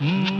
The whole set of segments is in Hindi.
Mm.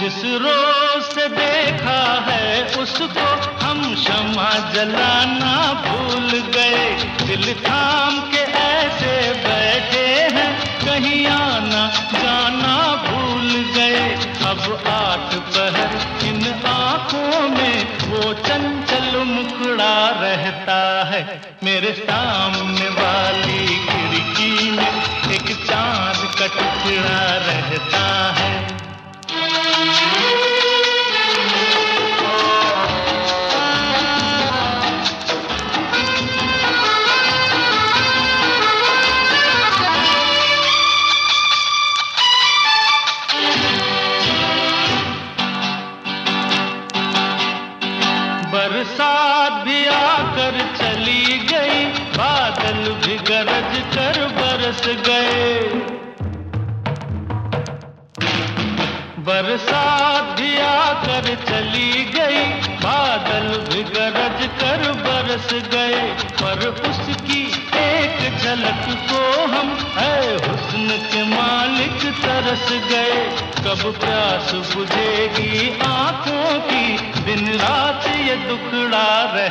जिस रोज से देखा है, उसको हम क्षमा जलाना भूल गए। दिल थाम के ऐसे बैठे हैं, कहीं आना जाना भूल गए। अब आठ पहर इन आँखों में वो चंचल मुकड़ा रहता है। मेरे सामने वाली खिड़की में एक चाँद का बरसात भी आकर चली गई। बादल भी गरज कर बरस गए। बरसात भी आकर चली गई। बादल भी गरज कर बरस गए। पर उसकी एक झलक को हम है हुस्न के मालिक तरस गए। कब प्यास बुझेगी आँखों